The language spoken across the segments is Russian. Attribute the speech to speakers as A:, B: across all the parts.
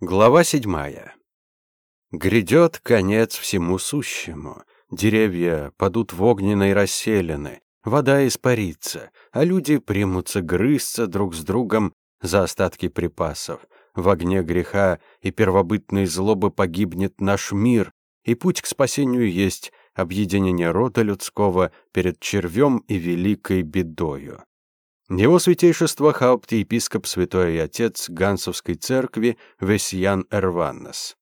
A: Глава седьмая. Грядет конец всему сущему. Деревья падут в огненной расселены, вода испарится, а люди примутся грызться друг с другом за остатки припасов. В огне греха и первобытной злобы погибнет наш мир, и путь к спасению есть объединение рода людского перед червем и великой бедою. Его святейшество хаупт-епископ святой и отец Гансовской церкви Весьян Эрваннес.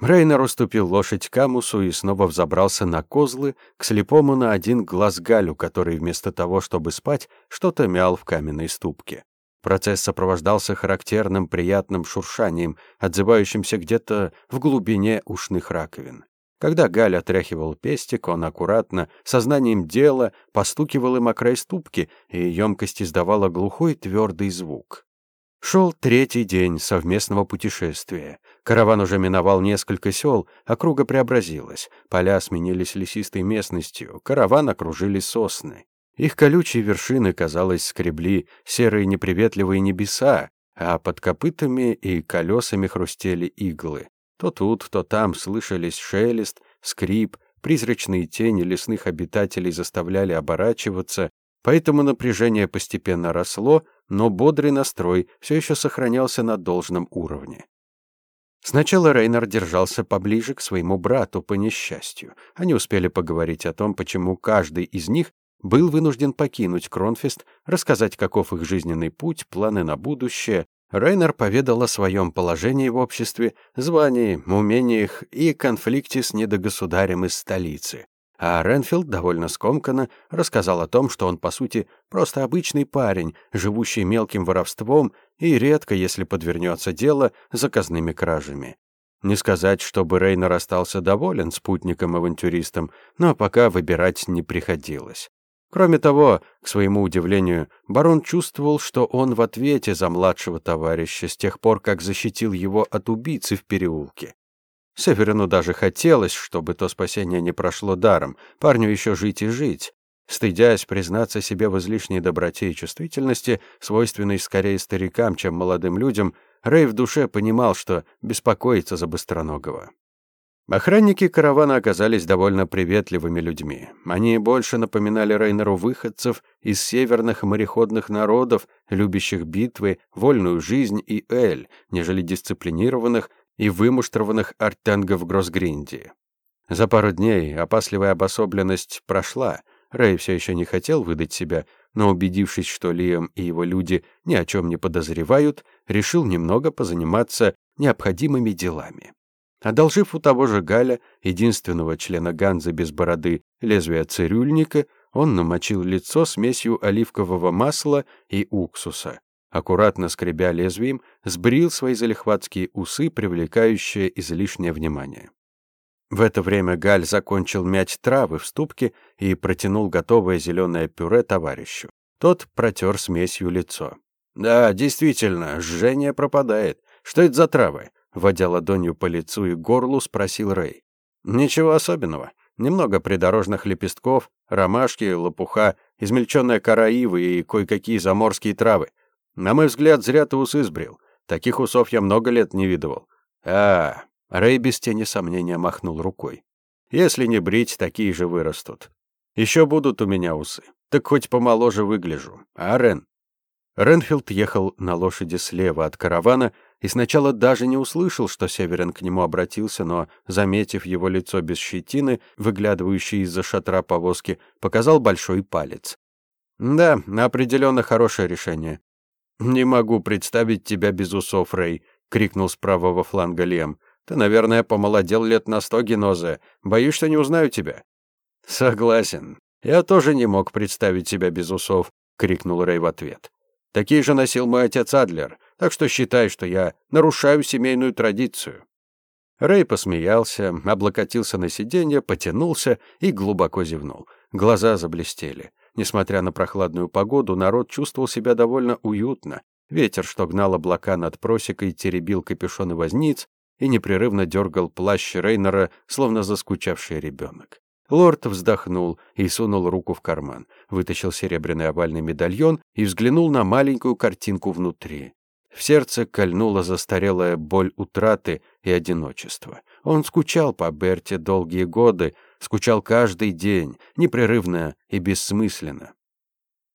A: Рейнер уступил лошадь Камусу и снова взобрался на козлы к слепому на один глаз Галю, который вместо того, чтобы спать, что-то мял в каменной ступке. Процесс сопровождался характерным приятным шуршанием, отзывающимся где-то в глубине ушных раковин. Когда Галь отряхивал пестик, он аккуратно, сознанием дела, постукивал им о край ступки, и емкость издавала глухой твердый звук. Шел третий день совместного путешествия. Караван уже миновал несколько сел, округа преобразилась, поля сменились лесистой местностью, караван окружили сосны. Их колючие вершины, казалось, скребли серые неприветливые небеса, а под копытами и колесами хрустели иглы. То тут, то там слышались шелест, скрип, призрачные тени лесных обитателей заставляли оборачиваться, поэтому напряжение постепенно росло, но бодрый настрой все еще сохранялся на должном уровне. Сначала Рейнар держался поближе к своему брату по несчастью. Они успели поговорить о том, почему каждый из них был вынужден покинуть Кронфест, рассказать, каков их жизненный путь, планы на будущее, Рейнер поведал о своем положении в обществе, звании, умениях и конфликте с недогосударем из столицы. А Ренфилд довольно скомканно рассказал о том, что он, по сути, просто обычный парень, живущий мелким воровством и редко, если подвернется дело, заказными кражами. Не сказать, чтобы Рейнер остался доволен спутником-авантюристом, но пока выбирать не приходилось. Кроме того, к своему удивлению, барон чувствовал, что он в ответе за младшего товарища с тех пор, как защитил его от убийцы в переулке. Северину даже хотелось, чтобы то спасение не прошло даром, парню еще жить и жить. Стыдясь признаться себе в излишней доброте и чувствительности, свойственной скорее старикам, чем молодым людям, Рэй в душе понимал, что беспокоится за Быстроногого. Охранники каравана оказались довольно приветливыми людьми. Они больше напоминали Рейнеру выходцев из северных мореходных народов, любящих битвы, вольную жизнь и эль, нежели дисциплинированных и вымуштрованных артенгов Гроссгриндии. За пару дней опасливая обособленность прошла. Рэй все еще не хотел выдать себя, но, убедившись, что Лиам и его люди ни о чем не подозревают, решил немного позаниматься необходимыми делами. Одолжив у того же Галя, единственного члена Ганзы без бороды, лезвие цирюльника, он намочил лицо смесью оливкового масла и уксуса. Аккуратно скребя лезвием, сбрил свои залихватские усы, привлекающие излишнее внимание. В это время Галь закончил мять травы в ступке и протянул готовое зеленое пюре товарищу. Тот протер смесью лицо. «Да, действительно, жжение пропадает. Что это за травы? Водя ладонью по лицу и горлу, спросил Рэй. «Ничего особенного. Немного придорожных лепестков, ромашки, лопуха, измельченная кора ивы и кое-какие заморские травы. На мой взгляд, зря ты усы сбрил. Таких усов я много лет не видывал». «А...» Рэй без тени сомнения махнул рукой. «Если не брить, такие же вырастут. Еще будут у меня усы. Так хоть помоложе выгляжу. А, Рен?» Ренфилд ехал на лошади слева от каравана, и сначала даже не услышал, что Северин к нему обратился, но, заметив его лицо без щетины, выглядывающий из-за шатра повозки, показал большой палец. «Да, определенно хорошее решение». «Не могу представить тебя без усов, Рэй», — крикнул с правого фланга Лем. «Ты, наверное, помолодел лет на сто, Генозе. Боюсь, что не узнаю тебя». «Согласен. Я тоже не мог представить себя без усов», — крикнул Рэй в ответ. «Такие же носил мой отец Адлер так что считай, что я нарушаю семейную традицию». Рэй посмеялся, облокотился на сиденье, потянулся и глубоко зевнул. Глаза заблестели. Несмотря на прохладную погоду, народ чувствовал себя довольно уютно. Ветер, что гнал облака над просекой, теребил капюшоны возниц и непрерывно дергал плащ Рейнера, словно заскучавший ребенок. Лорд вздохнул и сунул руку в карман, вытащил серебряный овальный медальон и взглянул на маленькую картинку внутри. В сердце кольнула застарелая боль утраты и одиночества. Он скучал по Берте долгие годы, скучал каждый день, непрерывно и бессмысленно.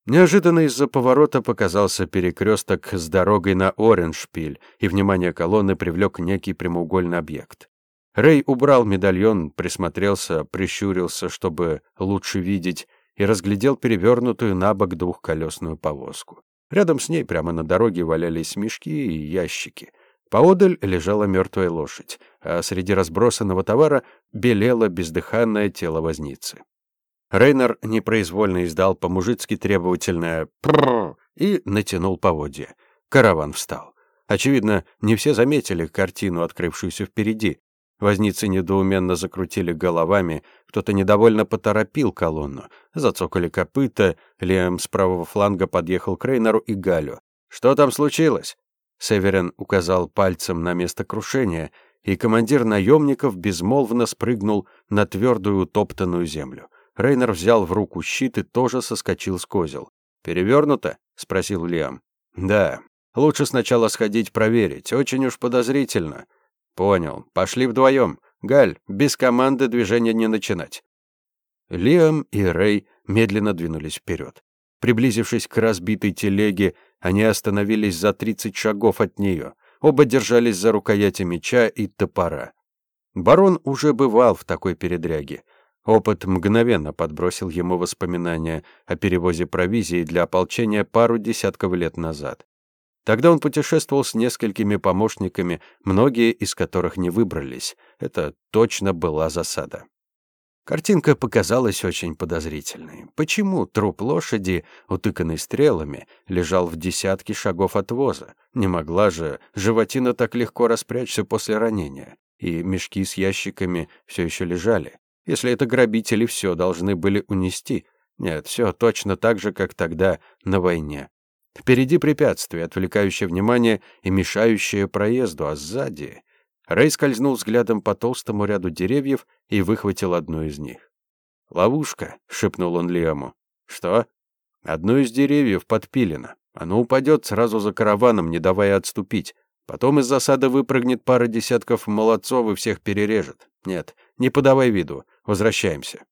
A: Неожиданно из-за поворота показался перекресток с дорогой на Ореншпиль, и внимание колонны привлек некий прямоугольный объект. Рэй убрал медальон, присмотрелся, прищурился, чтобы лучше видеть, и разглядел перевернутую на бок двухколесную повозку. Рядом с ней прямо на дороге валялись мешки и ящики. Поодаль лежала мертвая лошадь, а среди разбросанного товара белело бездыханное тело возницы. Рейнер непроизвольно издал по-мужицки требовательное «прррр» и натянул поводья. Караван встал. Очевидно, не все заметили картину, открывшуюся впереди. Возницы недоуменно закрутили головами, кто-то недовольно поторопил колонну. Зацокали копыта, Лиам с правого фланга подъехал к Рейнеру и Галю. «Что там случилось?» Северин указал пальцем на место крушения, и командир наемников безмолвно спрыгнул на твердую утоптанную землю. Рейнер взял в руку щит и тоже соскочил с козел. «Перевернуто?» — спросил Лиам. «Да. Лучше сначала сходить проверить. Очень уж подозрительно». «Понял. Пошли вдвоем. Галь, без команды движения не начинать». Лиам и Рей медленно двинулись вперед. Приблизившись к разбитой телеге, они остановились за тридцать шагов от нее. Оба держались за рукояти меча и топора. Барон уже бывал в такой передряге. Опыт мгновенно подбросил ему воспоминания о перевозе провизии для ополчения пару десятков лет назад. Тогда он путешествовал с несколькими помощниками, многие из которых не выбрались. Это точно была засада. Картинка показалась очень подозрительной. Почему труп лошади, утыканный стрелами, лежал в десятке шагов от воза? Не могла же животина так легко распрячься после ранения. И мешки с ящиками все еще лежали. Если это грабители, все должны были унести. Нет, все точно так же, как тогда на войне. Впереди препятствие, отвлекающее внимание и мешающее проезду, а сзади... Рэй скользнул взглядом по толстому ряду деревьев и выхватил одну из них. «Ловушка», — шепнул он Лиаму. «Что?» «Одно из деревьев подпилено. Оно упадет сразу за караваном, не давая отступить. Потом из засады выпрыгнет пара десятков молодцов и всех перережет. Нет, не подавай виду. Возвращаемся».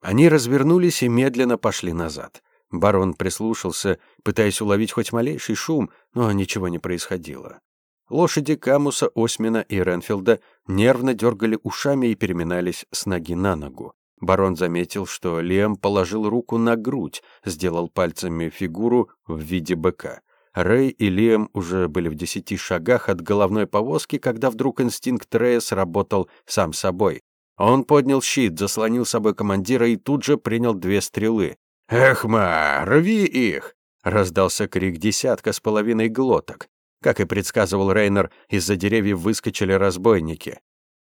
A: Они развернулись и медленно пошли назад. Барон прислушался, пытаясь уловить хоть малейший шум, но ничего не происходило. Лошади Камуса, Осмина и Ренфилда нервно дергали ушами и переминались с ноги на ногу. Барон заметил, что Лиам положил руку на грудь, сделал пальцами фигуру в виде быка. Рэй и Лиам уже были в десяти шагах от головной повозки, когда вдруг инстинкт Рэя сработал сам собой. Он поднял щит, заслонил собой командира и тут же принял две стрелы. «Эхма, рви их!» — раздался крик десятка с половиной глоток. Как и предсказывал Рейнер, из-за деревьев выскочили разбойники.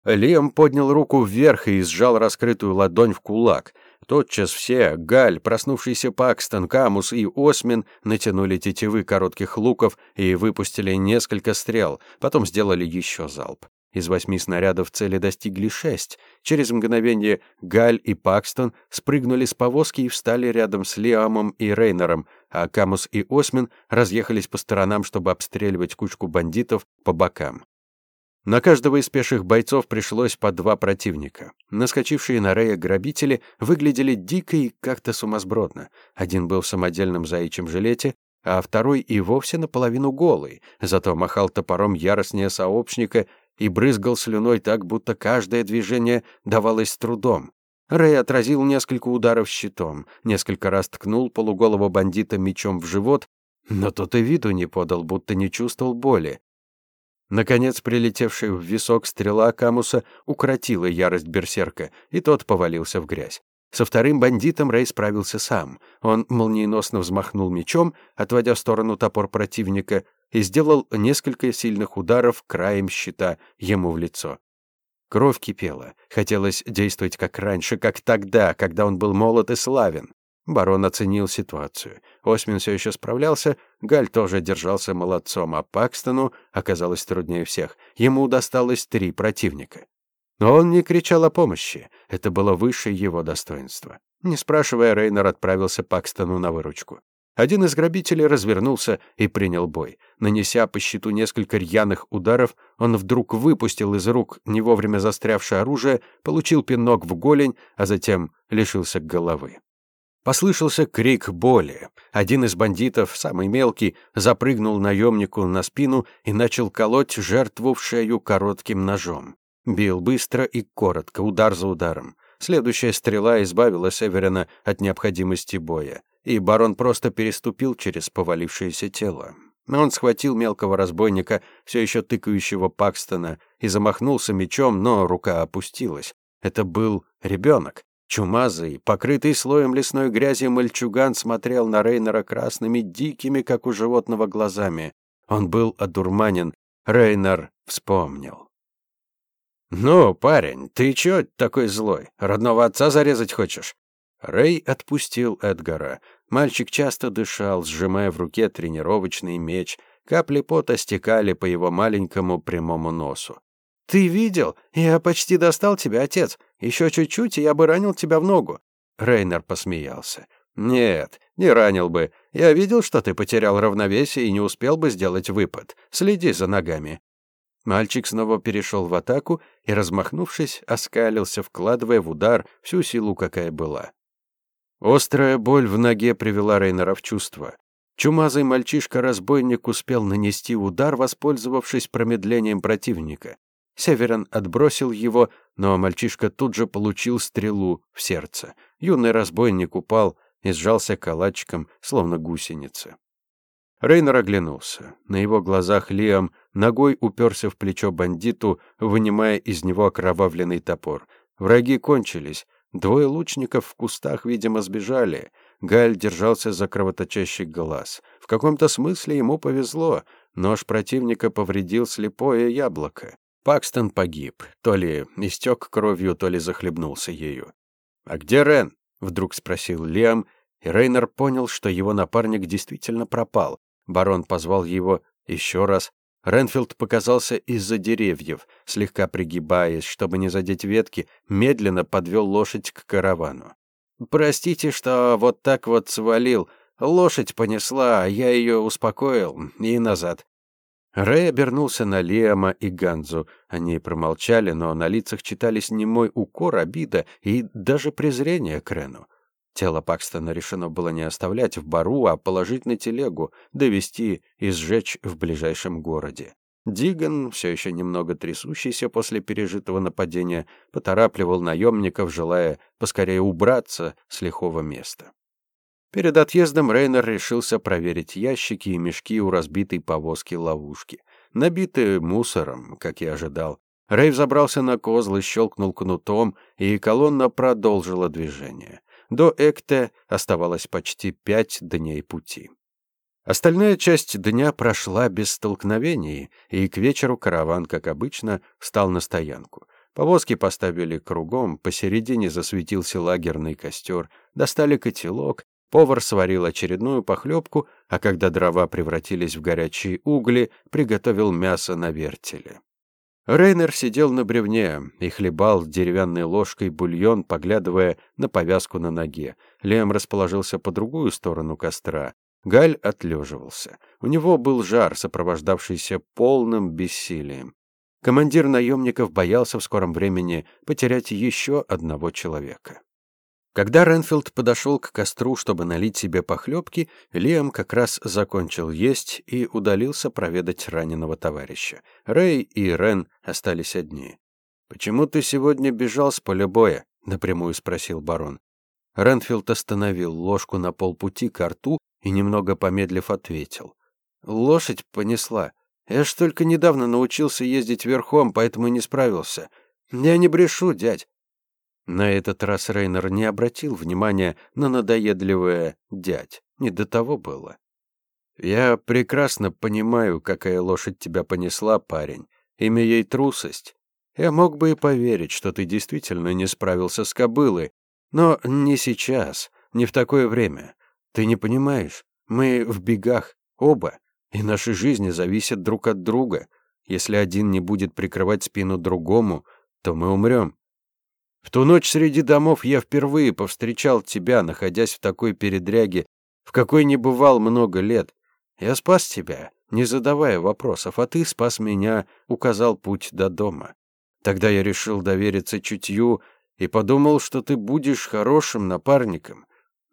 A: Лиам поднял руку вверх и сжал раскрытую ладонь в кулак. Тотчас все, Галь, проснувшийся Пакстон, Камус и Осмин, натянули тетивы коротких луков и выпустили несколько стрел, потом сделали еще залп. Из восьми снарядов цели достигли шесть. Через мгновение Галь и Пакстон спрыгнули с повозки и встали рядом с Лиамом и Рейнером, а Камус и Осмин разъехались по сторонам, чтобы обстреливать кучку бандитов по бокам. На каждого из пеших бойцов пришлось по два противника. Наскочившие на Рея грабители выглядели дико и как-то сумасбродно. Один был в самодельном заячьем жилете, а второй и вовсе наполовину голый, зато махал топором яростнее сообщника и брызгал слюной так, будто каждое движение давалось с трудом. Рэй отразил несколько ударов щитом, несколько раз ткнул полуголого бандита мечом в живот, но тот и виду не подал, будто не чувствовал боли. Наконец, прилетевшая в висок стрела Камуса укротила ярость берсерка, и тот повалился в грязь. Со вторым бандитом Рэй справился сам. Он молниеносно взмахнул мечом, отводя в сторону топор противника, и сделал несколько сильных ударов краем щита ему в лицо. Кровь кипела. Хотелось действовать как раньше, как тогда, когда он был молод и славен. Барон оценил ситуацию. Осмин все еще справлялся, Галь тоже держался молодцом, а Пакстону оказалось труднее всех. Ему досталось три противника. Но он не кричал о помощи. Это было выше его достоинства. Не спрашивая, Рейнер отправился Пакстону на выручку. Один из грабителей развернулся и принял бой. Нанеся по щиту несколько рьяных ударов, он вдруг выпустил из рук не вовремя застрявшее оружие, получил пинок в голень, а затем лишился головы. Послышался крик боли. Один из бандитов, самый мелкий, запрыгнул наемнику на спину и начал колоть жертву в шею коротким ножом. Бил быстро и коротко, удар за ударом. Следующая стрела избавила Северина от необходимости боя, и барон просто переступил через повалившееся тело. Он схватил мелкого разбойника, все еще тыкающего Пакстона, и замахнулся мечом, но рука опустилась. Это был ребенок. Чумазый, покрытый слоем лесной грязи мальчуган смотрел на Рейнера красными, дикими, как у животного, глазами. Он был одурманен. Рейнер вспомнил. «Ну, парень, ты чё такой злой? Родного отца зарезать хочешь?» Рэй отпустил Эдгара. Мальчик часто дышал, сжимая в руке тренировочный меч. Капли пота стекали по его маленькому прямому носу. «Ты видел? Я почти достал тебя, отец. Еще чуть-чуть, и я бы ранил тебя в ногу». Рейнер посмеялся. «Нет, не ранил бы. Я видел, что ты потерял равновесие и не успел бы сделать выпад. Следи за ногами. Мальчик снова перешел в атаку и, размахнувшись, оскалился, вкладывая в удар всю силу, какая была. Острая боль в ноге привела Рейнера в чувство. Чумазый мальчишка-разбойник успел нанести удар, воспользовавшись промедлением противника. Северин отбросил его, но мальчишка тут же получил стрелу в сердце. Юный разбойник упал и сжался калачиком, словно гусеница. Рейнер оглянулся. На его глазах Лиам ногой уперся в плечо бандиту, вынимая из него окровавленный топор. Враги кончились. Двое лучников в кустах, видимо, сбежали. Галь держался за кровоточащий глаз. В каком-то смысле ему повезло. Нож противника повредил слепое яблоко. Пакстон погиб. То ли истек кровью, то ли захлебнулся ею. «А где Рен?» — вдруг спросил Лиам, и Рейнер понял, что его напарник действительно пропал. Барон позвал его еще раз. Ренфилд показался из-за деревьев, слегка пригибаясь, чтобы не задеть ветки, медленно подвел лошадь к каравану. «Простите, что вот так вот свалил. Лошадь понесла, а я ее успокоил. И назад». Рэй обернулся на Лиама и Ганзу. Они промолчали, но на лицах читались немой укор, обида и даже презрение к Рену. Тело Пакстона решено было не оставлять в бару, а положить на телегу, довести и сжечь в ближайшем городе. Диган, все еще немного трясущийся после пережитого нападения, поторапливал наемников, желая поскорее убраться с лихого места. Перед отъездом Рейнер решился проверить ящики и мешки у разбитой повозки-ловушки. Набитые мусором, как и ожидал. Рейв забрался на козлы, щелкнул кнутом, и колонна продолжила движение. До Экте оставалось почти пять дней пути. Остальная часть дня прошла без столкновений, и к вечеру караван, как обычно, встал на стоянку. Повозки поставили кругом, посередине засветился лагерный костер, достали котелок, повар сварил очередную похлебку, а когда дрова превратились в горячие угли, приготовил мясо на вертеле. Рейнер сидел на бревне и хлебал деревянной ложкой бульон, поглядывая на повязку на ноге. Лем расположился по другую сторону костра. Галь отлеживался. У него был жар, сопровождавшийся полным бессилием. Командир наемников боялся в скором времени потерять еще одного человека. Когда Ренфилд подошел к костру, чтобы налить себе похлебки, Лиам как раз закончил есть и удалился проведать раненого товарища. Рэй и Рен остались одни. «Почему ты сегодня бежал с поля боя?» — напрямую спросил барон. Ренфилд остановил ложку на полпути к рту и, немного помедлив, ответил. «Лошадь понесла. Я ж только недавно научился ездить верхом, поэтому не справился. Я не брешу, дядь. На этот раз Рейнер не обратил внимания на надоедливое «дядь». Не до того было. «Я прекрасно понимаю, какая лошадь тебя понесла, парень. Имя ей трусость. Я мог бы и поверить, что ты действительно не справился с кобылой. Но не сейчас, не в такое время. Ты не понимаешь, мы в бегах, оба, и наши жизни зависят друг от друга. Если один не будет прикрывать спину другому, то мы умрем. В ту ночь среди домов я впервые повстречал тебя, находясь в такой передряге, в какой не бывал много лет. Я спас тебя, не задавая вопросов, а ты спас меня, указал путь до дома. Тогда я решил довериться чутью и подумал, что ты будешь хорошим напарником.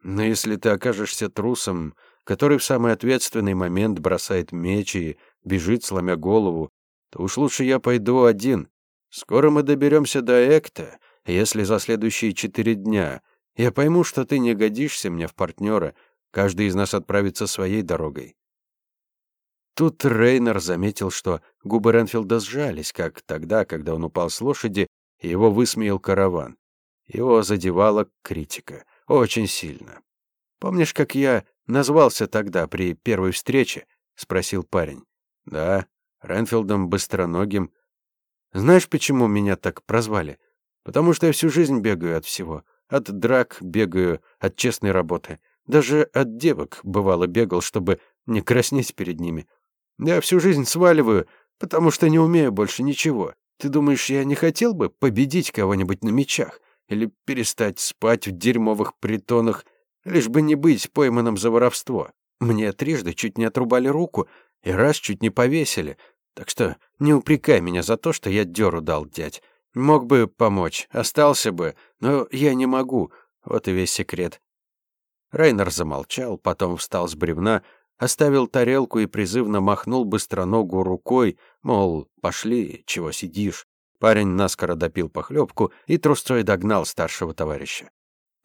A: Но если ты окажешься трусом, который в самый ответственный момент бросает меч и бежит, сломя голову, то уж лучше я пойду один. Скоро мы доберемся до Экта, если за следующие четыре дня я пойму, что ты не годишься мне в партнера, каждый из нас отправится своей дорогой. Тут Рейнер заметил, что губы Ренфилда сжались, как тогда, когда он упал с лошади, и его высмеял караван. Его задевала критика. Очень сильно. «Помнишь, как я назвался тогда при первой встрече?» — спросил парень. «Да, Ренфилдом Быстроногим. Знаешь, почему меня так прозвали? Потому что я всю жизнь бегаю от всего. От драк бегаю, от честной работы. Даже от девок, бывало, бегал, чтобы не краснеть перед ними. Я всю жизнь сваливаю, потому что не умею больше ничего. Ты думаешь, я не хотел бы победить кого-нибудь на мечах? Или перестать спать в дерьмовых притонах, лишь бы не быть пойманным за воровство? Мне трижды чуть не отрубали руку, и раз чуть не повесили. Так что не упрекай меня за то, что я дёру дал, дядь. Мог бы помочь, остался бы, но я не могу. Вот и весь секрет. Райнер замолчал, потом встал с бревна, оставил тарелку и призывно махнул быстроногу рукой, мол, пошли, чего сидишь. Парень наскоро допил похлебку и трусцой догнал старшего товарища.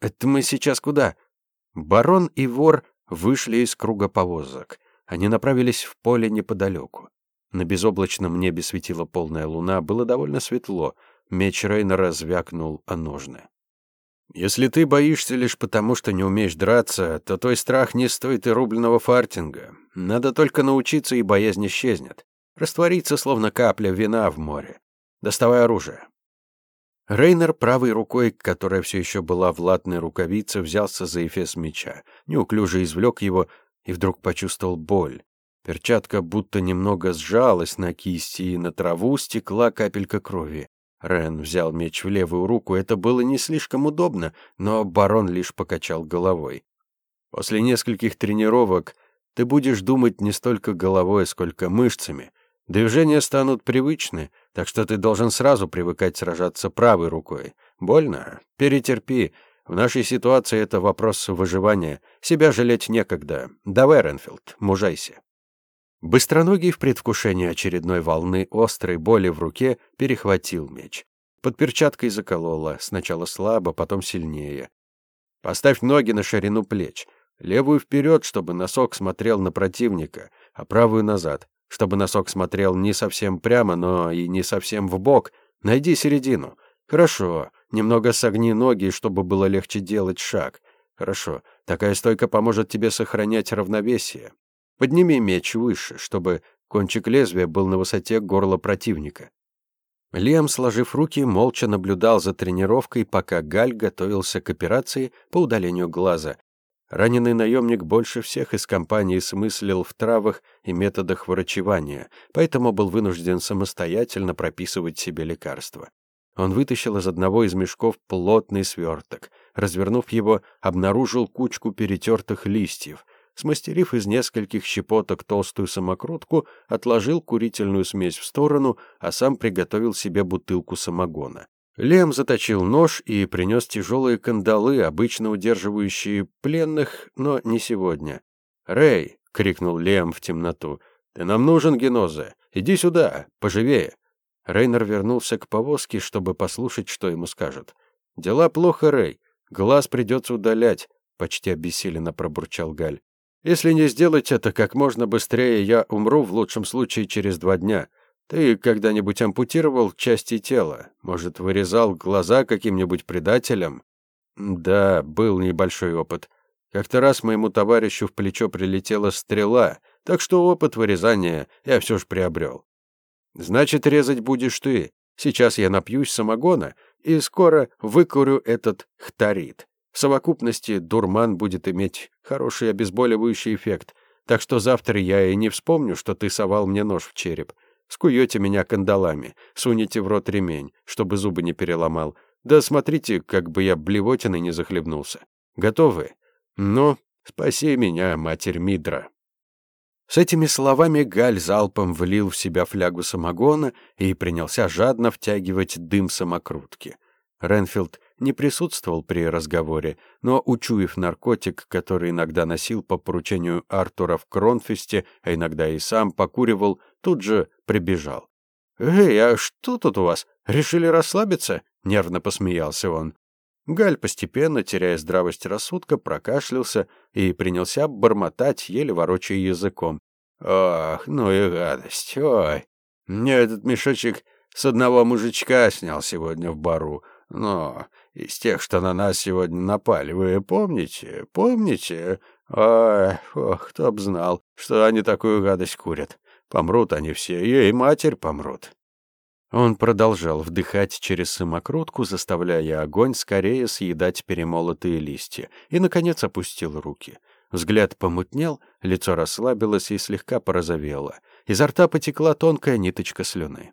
A: «Это мы сейчас куда?» Барон и вор вышли из круга повозок. Они направились в поле неподалеку. На безоблачном небе светила полная луна, было довольно светло. Меч Рейнера звякнул о ножны. «Если ты боишься лишь потому, что не умеешь драться, то твой страх не стоит и рубленого фартинга. Надо только научиться, и боязнь исчезнет. Раствориться, словно капля вина в море. Доставай оружие». Рейнер правой рукой, которая все еще была в латной рукавице, взялся за эфес меча, неуклюже извлек его и вдруг почувствовал боль. Перчатка будто немного сжалась на кисти, и на траву стекла капелька крови. Рен взял меч в левую руку, это было не слишком удобно, но барон лишь покачал головой. После нескольких тренировок ты будешь думать не столько головой, сколько мышцами. Движения станут привычны, так что ты должен сразу привыкать сражаться правой рукой. Больно? Перетерпи. В нашей ситуации это вопрос выживания. Себя жалеть некогда. Давай, Ренфилд, мужайся. Быстроногий в предвкушении очередной волны острой боли в руке перехватил меч. Под перчаткой заколола, сначала слабо, потом сильнее. Поставь ноги на ширину плеч, левую вперед, чтобы носок смотрел на противника, а правую назад, чтобы носок смотрел не совсем прямо, но и не совсем в бок. Найди середину. Хорошо. Немного согни ноги, чтобы было легче делать шаг. Хорошо. Такая стойка поможет тебе сохранять равновесие. Подними меч выше, чтобы кончик лезвия был на высоте горла противника. Лиам, сложив руки, молча наблюдал за тренировкой, пока Галь готовился к операции по удалению глаза. Раненый наемник больше всех из компании смыслил в травах и методах врачевания, поэтому был вынужден самостоятельно прописывать себе лекарства. Он вытащил из одного из мешков плотный сверток. Развернув его, обнаружил кучку перетертых листьев. Смастерив из нескольких щепоток толстую самокрутку, отложил курительную смесь в сторону, а сам приготовил себе бутылку самогона. Лем заточил нож и принес тяжелые кандалы, обычно удерживающие пленных, но не сегодня. «Рэй!» — крикнул Лем в темноту. «Ты нам нужен, Генозе! Иди сюда! Поживее!» Рейнер вернулся к повозке, чтобы послушать, что ему скажут. «Дела плохо, Рэй. Глаз придется удалять», — почти обессиленно пробурчал Галь. Если не сделать это как можно быстрее, я умру в лучшем случае через два дня. Ты когда-нибудь ампутировал части тела? Может, вырезал глаза каким-нибудь предателям? Да, был небольшой опыт. Как-то раз моему товарищу в плечо прилетела стрела, так что опыт вырезания я все же приобрел. Значит, резать будешь ты. Сейчас я напьюсь самогона и скоро выкурю этот хтарит. В совокупности дурман будет иметь хороший обезболивающий эффект, так что завтра я и не вспомню, что ты совал мне нож в череп. Скуете меня кандалами, сунете в рот ремень, чтобы зубы не переломал. Да смотрите, как бы я блевотиной не захлебнулся. Готовы? Ну, Спаси меня, матерь Мидра. С этими словами Галь залпом влил в себя флягу самогона и принялся жадно втягивать дым самокрутки. Ренфилд не присутствовал при разговоре, но, учуяв наркотик, который иногда носил по поручению Артура в Кронфесте, а иногда и сам покуривал, тут же прибежал. «Эй, а что тут у вас? Решили расслабиться?» — нервно посмеялся он. Галь, постепенно, теряя здравость рассудка, прокашлялся и принялся бормотать, еле ворочая языком. «Ох, ну и гадость, ой! Мне этот мешочек с одного мужичка снял сегодня в бару, но из тех, что на нас сегодня напали, вы помните? Помните? Ой, ох, кто б знал, что они такую гадость курят. Помрут они все, и матерь помрут». Он продолжал вдыхать через самокрутку, заставляя огонь скорее съедать перемолотые листья, и, наконец, опустил руки. Взгляд помутнел, лицо расслабилось и слегка порозовело. Изо рта потекла тонкая ниточка слюны.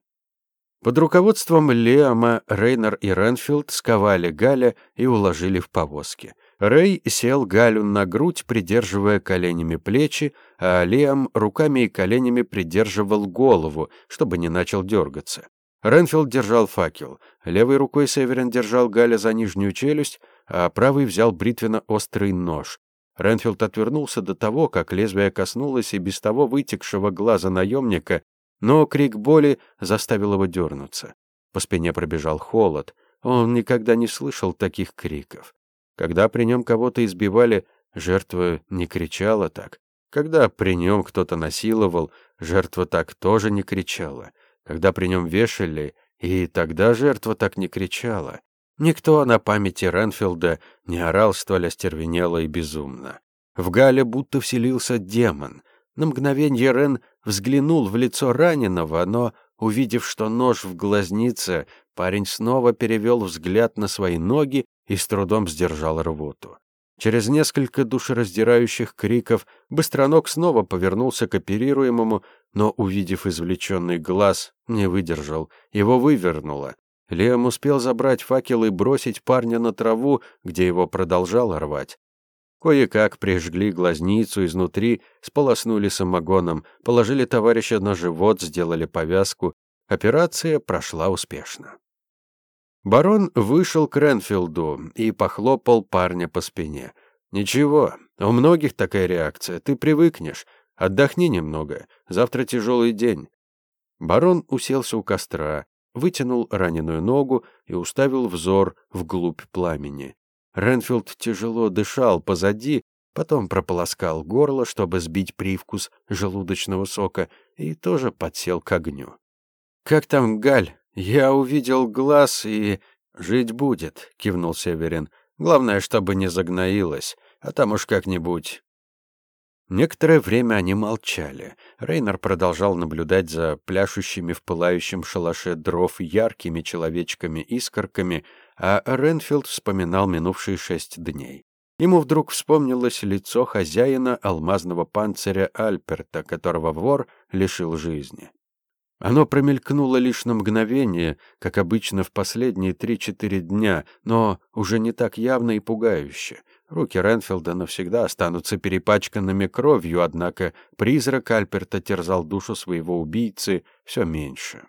A: Под руководством Лиама Рейнер и Ренфилд сковали Галя и уложили в повозки. Рэй сел Галю на грудь, придерживая коленями плечи, а Лиам руками и коленями придерживал голову, чтобы не начал дергаться. Ренфилд держал факел. Левой рукой Северин держал Галя за нижнюю челюсть, а правый взял бритвенно-острый нож. Ренфилд отвернулся до того, как лезвие коснулось и без того вытекшего глаза наемника, но крик боли заставил его дернуться. По спине пробежал холод. Он никогда не слышал таких криков. Когда при нем кого-то избивали, жертва не кричала так. Когда при нем кто-то насиловал, жертва так тоже не кричала когда при нем вешали, и тогда жертва так не кричала. Никто на памяти Ренфилда не орал столь остервенело и безумно. В Гале будто вселился демон. На мгновенье Рен взглянул в лицо раненого, но, увидев, что нож в глазнице, парень снова перевел взгляд на свои ноги и с трудом сдержал рвоту. Через несколько душераздирающих криков Быстроног снова повернулся к оперируемому, но, увидев извлеченный глаз, не выдержал, его вывернуло. Лем успел забрать факел и бросить парня на траву, где его продолжал рвать. Кое-как прижгли глазницу изнутри, сполоснули самогоном, положили товарища на живот, сделали повязку. Операция прошла успешно. Барон вышел к Ренфилду и похлопал парня по спине. «Ничего, у многих такая реакция, ты привыкнешь. Отдохни немного, завтра тяжелый день». Барон уселся у костра, вытянул раненую ногу и уставил взор вглубь пламени. Ренфилд тяжело дышал позади, потом прополоскал горло, чтобы сбить привкус желудочного сока, и тоже подсел к огню. «Как там Галь?» «Я увидел глаз и... жить будет», — кивнул Северин. «Главное, чтобы не загноилось, а там уж как-нибудь». Некоторое время они молчали. Рейнер продолжал наблюдать за пляшущими в пылающем шалаше дров яркими человечками-искорками, а Ренфилд вспоминал минувшие шесть дней. Ему вдруг вспомнилось лицо хозяина алмазного панциря Альперта, которого вор лишил жизни. Оно промелькнуло лишь на мгновение, как обычно в последние три-четыре дня, но уже не так явно и пугающе. Руки Ренфилда навсегда останутся перепачканными кровью, однако призрак Альперта терзал душу своего убийцы все меньше.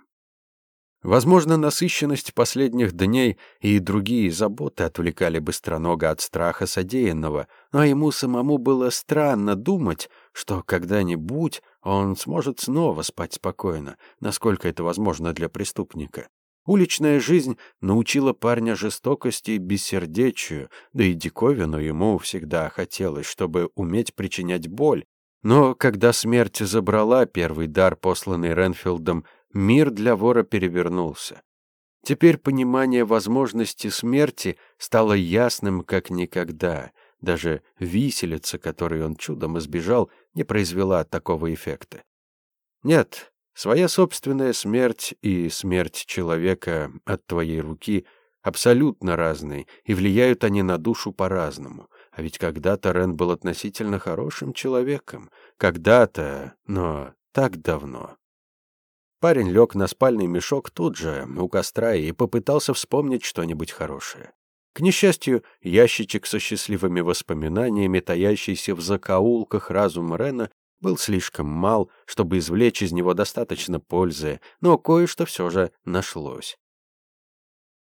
A: Возможно, насыщенность последних дней и другие заботы отвлекали Быстронога от страха содеянного, но ему самому было странно думать, что когда-нибудь он сможет снова спать спокойно, насколько это возможно для преступника. Уличная жизнь научила парня жестокости и бессердечию, да и диковину ему всегда хотелось, чтобы уметь причинять боль. Но когда смерть забрала первый дар, посланный Ренфилдом, мир для вора перевернулся. Теперь понимание возможности смерти стало ясным как никогда. Даже виселица, которой он чудом избежал, не произвела такого эффекта. Нет, своя собственная смерть и смерть человека от твоей руки абсолютно разные, и влияют они на душу по-разному. А ведь когда-то Рен был относительно хорошим человеком. Когда-то, но так давно. Парень лег на спальный мешок тут же, у костра, и попытался вспомнить что-нибудь хорошее. К несчастью, ящичек со счастливыми воспоминаниями, таящийся в закоулках разума Рена, был слишком мал, чтобы извлечь из него достаточно пользы, но кое-что все же нашлось.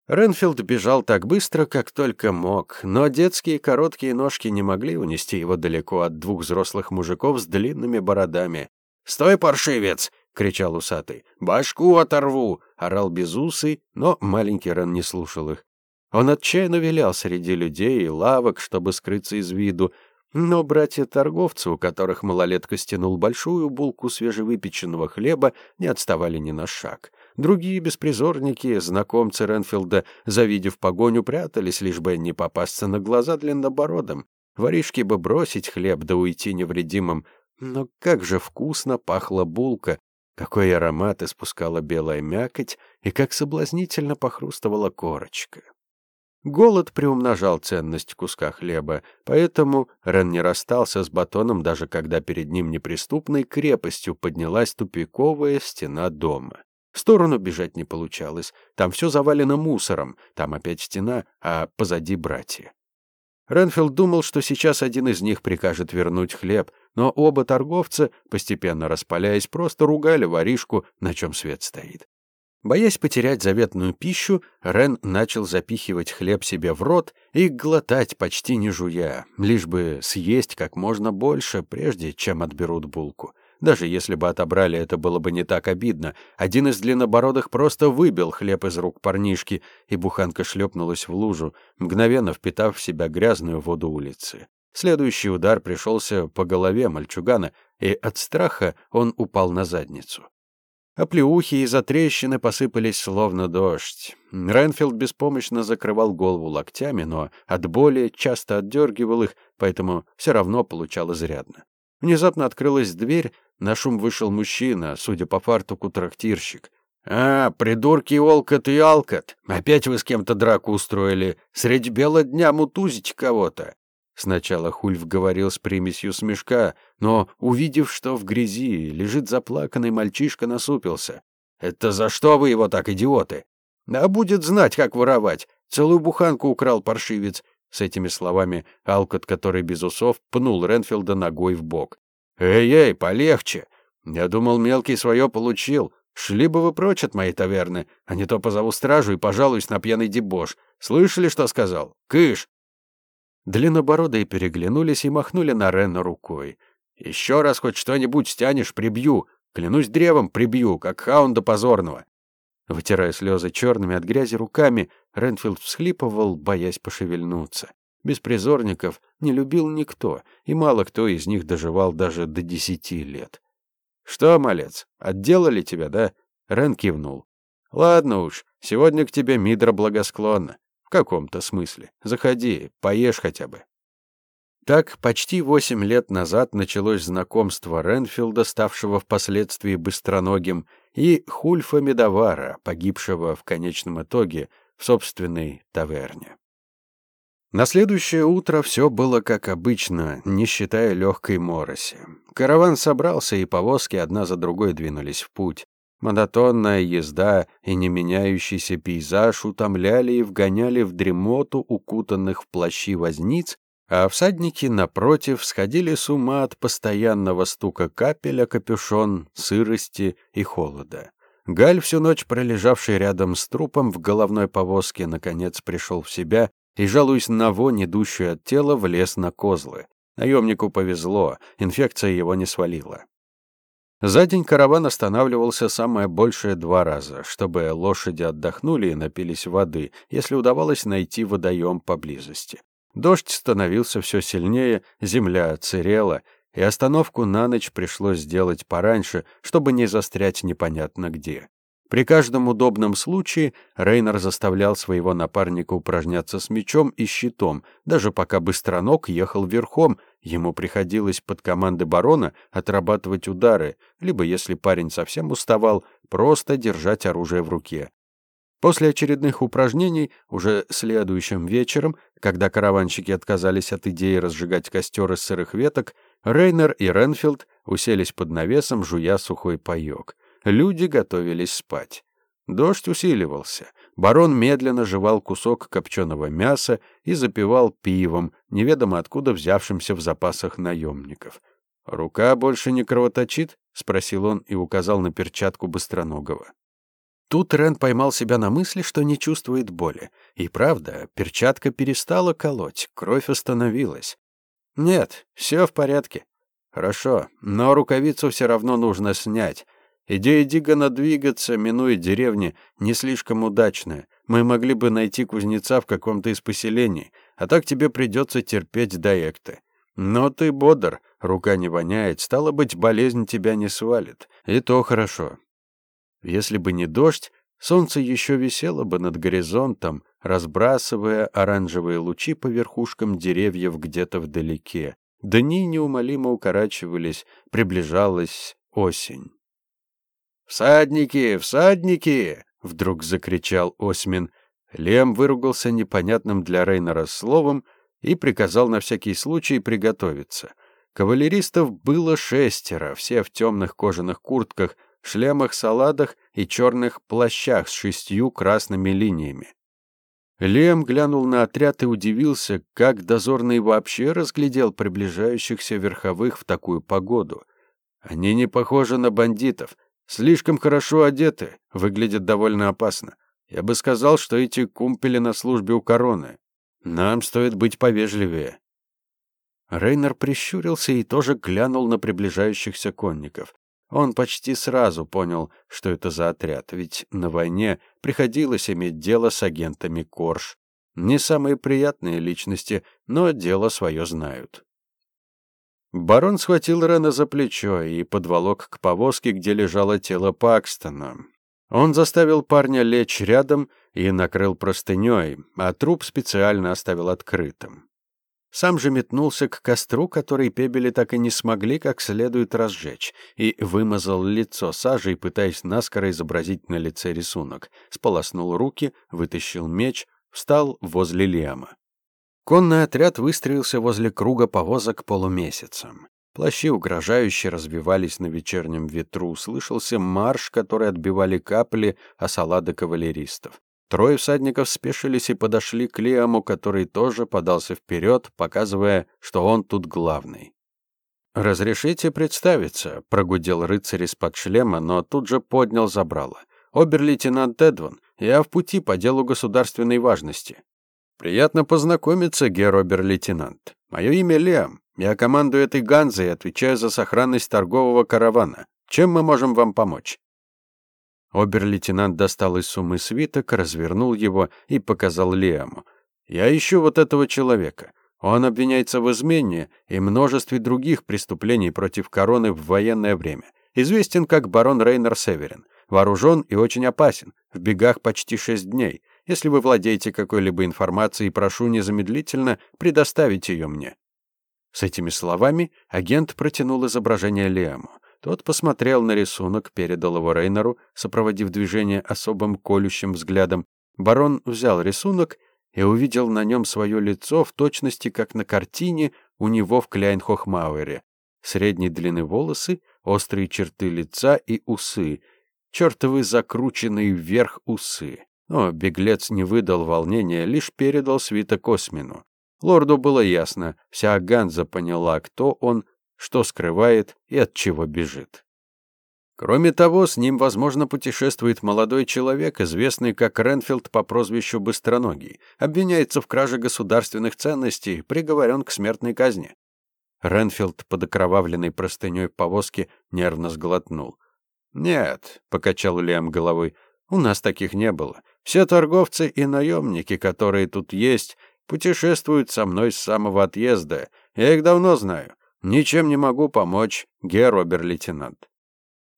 A: Ренфилд бежал так быстро, как только мог, но детские короткие ножки не могли унести его далеко от двух взрослых мужиков с длинными бородами. «Стой, паршивец!» — кричал усатый. «Башку оторву!» — орал безусый, но маленький Рен не слушал их. Он отчаянно вилял среди людей и лавок, чтобы скрыться из виду, но братья-торговцы, у которых малолетка стянул большую булку свежевыпеченного хлеба, не отставали ни на шаг. Другие беспризорники, знакомцы Ренфилда, завидев погоню, прятались, лишь бы не попасться на глаза длиннобородом. Воришки бы бросить хлеб да уйти невредимым. Но как же вкусно пахла булка, какой аромат испускала белая мякоть и как соблазнительно похрустывала корочка. Голод приумножал ценность куска хлеба, поэтому Рен не расстался с батоном, даже когда перед ним неприступной крепостью поднялась тупиковая стена дома. В сторону бежать не получалось. Там все завалено мусором, там опять стена, а позади братья. Ренфилд думал, что сейчас один из них прикажет вернуть хлеб, но оба торговца, постепенно распаляясь, просто ругали воришку, на чем свет стоит. Боясь потерять заветную пищу, Рен начал запихивать хлеб себе в рот и глотать почти не жуя, лишь бы съесть как можно больше, прежде чем отберут булку. Даже если бы отобрали, это было бы не так обидно. Один из длиннобородых просто выбил хлеб из рук парнишки, и буханка шлепнулась в лужу, мгновенно впитав в себя грязную воду улицы. Следующий удар пришелся по голове мальчугана, и от страха он упал на задницу. Оплеухи и затрещины посыпались словно дождь. Ренфилд беспомощно закрывал голову локтями, но от боли часто отдергивал их, поэтому все равно получал изрядно. Внезапно открылась дверь, на шум вышел мужчина, судя по фартуку, трактирщик. «А, придурки Олкот и Алкот! Опять вы с кем-то драку устроили! Средь бела дня мутузите кого-то!» Сначала Хульф говорил с примесью смешка, но, увидев, что в грязи лежит заплаканный мальчишка, насупился. «Это за что вы его так, идиоты?» «А будет знать, как воровать! Целую буханку украл паршивец!» С этими словами Алкот, который без усов, пнул Ренфилда ногой в бок. «Эй-эй, полегче! Я думал, мелкий свое получил. Шли бы вы прочь от моей таверны, а не то позову стражу и пожалуюсь на пьяный дебош. Слышали, что сказал? Кыш!» Длиннобородые переглянулись и махнули на Рена рукой. «Еще раз хоть что-нибудь стянешь, прибью. Клянусь древом, прибью, как хаунда позорного». Вытирая слезы черными от грязи руками, Ренфилд всхлипывал, боясь пошевельнуться. Беспризорников не любил никто, и мало кто из них доживал даже до десяти лет. «Что, малец, отделали тебя, да?» Рен кивнул. «Ладно уж, сегодня к тебе Мидра благосклонна. В каком-то смысле. Заходи, поешь хотя бы». Так почти восемь лет назад началось знакомство Ренфилда, ставшего впоследствии быстроногим, и Хульфа Медовара, погибшего в конечном итоге в собственной таверне. На следующее утро все было как обычно, не считая легкой мороси. Караван собрался, и повозки одна за другой двинулись в путь. Монотонная езда и не меняющийся пейзаж утомляли и вгоняли в дремоту укутанных в плащи возниц, а всадники, напротив, сходили с ума от постоянного стука капель о капюшон, сырости и холода. Галь, всю ночь пролежавший рядом с трупом в головной повозке, наконец пришел в себя и, жалуясь на вонь, идущую от тела, влез на козлы. Наемнику повезло, инфекция его не свалила. За день караван останавливался самое большее два раза, чтобы лошади отдохнули и напились воды, если удавалось найти водоем поблизости. Дождь становился все сильнее, земля оцерела, и остановку на ночь пришлось сделать пораньше, чтобы не застрять непонятно где. При каждом удобном случае Рейнер заставлял своего напарника упражняться с мечом и щитом, даже пока Быстроног ехал верхом, ему приходилось под команды барона отрабатывать удары, либо, если парень совсем уставал, просто держать оружие в руке. После очередных упражнений, уже следующим вечером, когда караванщики отказались от идеи разжигать костер из сырых веток, Рейнер и Ренфилд уселись под навесом, жуя сухой паёк. Люди готовились спать. Дождь усиливался. барон медленно жевал кусок копченого мяса и запивал пивом, неведомо откуда взявшимся в запасах наемников. «Рука больше не кровоточит?» — спросил он и указал на перчатку Быстроногого. Тут Рен поймал себя на мысли, что не чувствует боли. И правда, перчатка перестала колоть, кровь остановилась. «Нет, все в порядке». «Хорошо, но рукавицу все равно нужно снять. Идея Дигана двигаться, минуя деревни, не слишком удачная. Мы могли бы найти кузнеца в каком-то из поселений, а так тебе придется терпеть до Экты. Но ты бодр, рука не воняет, стало быть, болезнь тебя не свалит. И то хорошо. Если бы не дождь, солнце еще висело бы над горизонтом, разбрасывая оранжевые лучи по верхушкам деревьев где-то вдалеке. Дни неумолимо укорачивались, приближалась осень. «Всадники! Всадники!» — вдруг закричал Осмин. Лем выругался непонятным для Рейнера словом и приказал на всякий случай приготовиться. Кавалеристов было шестеро, все в темных кожаных куртках, шлемах-саладах и черных плащах с шестью красными линиями. Лем глянул на отряд и удивился, как дозорный вообще разглядел приближающихся верховых в такую погоду. Они не похожи на бандитов, слишком хорошо одеты, выглядят довольно опасно. Я бы сказал, что эти кумпели на службе у короны. Нам стоит быть повежливее. Рейнер прищурился и тоже глянул на приближающихся конников. Он почти сразу понял, что это за отряд, ведь на войне приходилось иметь дело с агентами Корж. Не самые приятные личности, но дело свое знают. Барон схватил Рена за плечо и подволок к повозке, где лежало тело Пакстона. Он заставил парня лечь рядом и накрыл простыней, а труп специально оставил открытым. Сам же метнулся к костру, который пебели так и не смогли как следует разжечь, и вымазал лицо сажей, пытаясь наскоро изобразить на лице рисунок. Сполоснул руки, вытащил меч, встал возле Лиама. Конный отряд выстроился возле круга повозок полумесяцем. Плащи угрожающе развивались на вечернем ветру, слышался марш, который отбивали капли о салады кавалеристов. Трое всадников спешились и подошли к Лиаму, который тоже подался вперед, показывая, что он тут главный. «Разрешите представиться», — прогудел рыцарь из-под шлема, но тут же поднял забрало. «Обер-лейтенант Эдван, я в пути по делу государственной важности». «Приятно познакомиться, гер обер-лейтенант. Мое имя Лиам. Я командую этой Ганзой и отвечаю за сохранность торгового каравана. Чем мы можем вам помочь?» Обер-лейтенант достал из суммы свиток, развернул его и показал Лиаму. «Я ищу вот этого человека. Он обвиняется в измене и множестве других преступлений против короны в военное время. Известен как барон Рейнер Северин. Вооружен и очень опасен. В бегах почти шесть дней. Если вы владеете какой-либо информацией, прошу незамедлительно предоставить ее мне». С этими словами агент протянул изображение Лиаму. Тот посмотрел на рисунок, передал его Рейнеру, сопроводив движение особым колющим взглядом. Барон взял рисунок и увидел на нем свое лицо в точности, как на картине у него в Кляйнхохмауэре. Средней длины волосы, острые черты лица и усы, чертовы закрученные вверх усы. Но беглец не выдал волнения, лишь передал свиток Осмину. Лорду было ясно, вся Ганза поняла, кто он, что скрывает и от чего бежит. Кроме того, с ним, возможно, путешествует молодой человек, известный как Ренфилд по прозвищу Быстроногий, обвиняется в краже государственных ценностей, приговорен к смертной казни. Ренфилд под окровавленной простыней повозки нервно сглотнул. «Нет», — покачал Лиам головой, — «у нас таких не было. Все торговцы и наемники, которые тут есть, путешествуют со мной с самого отъезда. Я их давно знаю. Ничем не могу помочь, гер обер-лейтенант.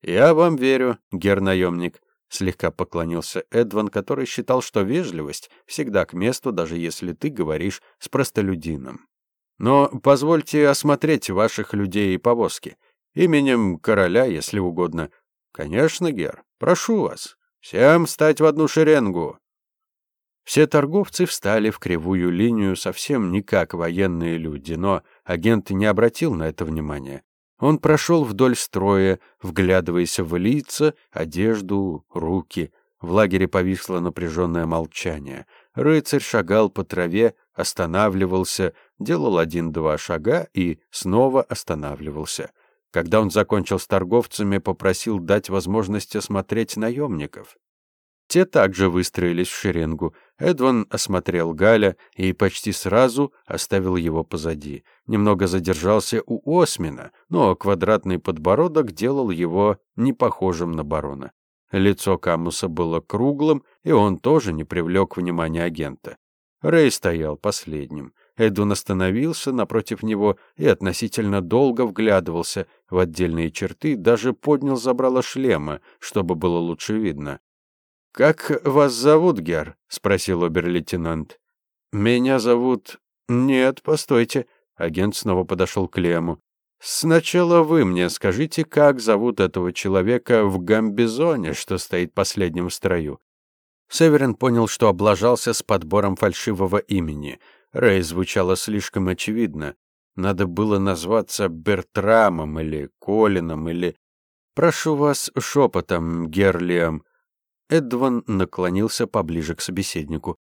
A: Я вам верю, гер-наемник, слегка поклонился Эдван, который считал, что вежливость всегда к месту, даже если ты говоришь с простолюдином. Но позвольте осмотреть ваших людей и повозки. Именем короля, если угодно. Конечно, гер, прошу вас. Всем встать в одну шеренгу. Все торговцы встали в кривую линию совсем не как военные люди, но агент не обратил на это внимания. Он прошел вдоль строя, вглядываясь в лица, одежду, руки. В лагере повисло напряженное молчание. Рыцарь шагал по траве, останавливался, делал один-два шага и снова останавливался. Когда он закончил с торговцами, попросил дать возможность осмотреть наемников. Те также выстроились в шеренгу. Эдван осмотрел Галя и почти сразу оставил его позади. Немного задержался у Осмина, но квадратный подбородок делал его не похожим на барона. Лицо Камуса было круглым, и он тоже не привлек внимания агента. Рэй стоял последним. Эдван остановился напротив него и относительно долго вглядывался в отдельные черты, даже поднял забрало шлема, чтобы было лучше видно. «Как вас зовут, Гер?» — спросил обер-лейтенант. «Меня зовут...» «Нет, постойте». Агент снова подошел к Лему. «Сначала вы мне скажите, как зовут этого человека в гамбизоне, что стоит последним в строю?» Северин понял, что облажался с подбором фальшивого имени. Рэй звучало слишком очевидно. Надо было назваться Бертрамом или Колином или... «Прошу вас шепотом, Герлием», Эдван наклонился поближе к собеседнику.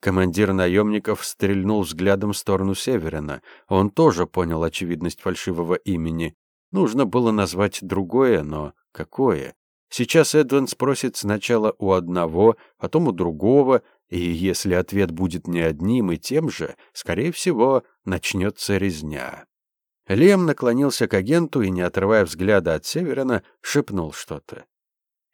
A: Командир наемников стрельнул взглядом в сторону Северина. Он тоже понял очевидность фальшивого имени. Нужно было назвать другое, но какое? Сейчас Эдван спросит сначала у одного, потом у другого, и если ответ будет не одним и тем же, скорее всего, начнется резня. Лем наклонился к агенту и, не отрывая взгляда от Северина, шепнул что-то.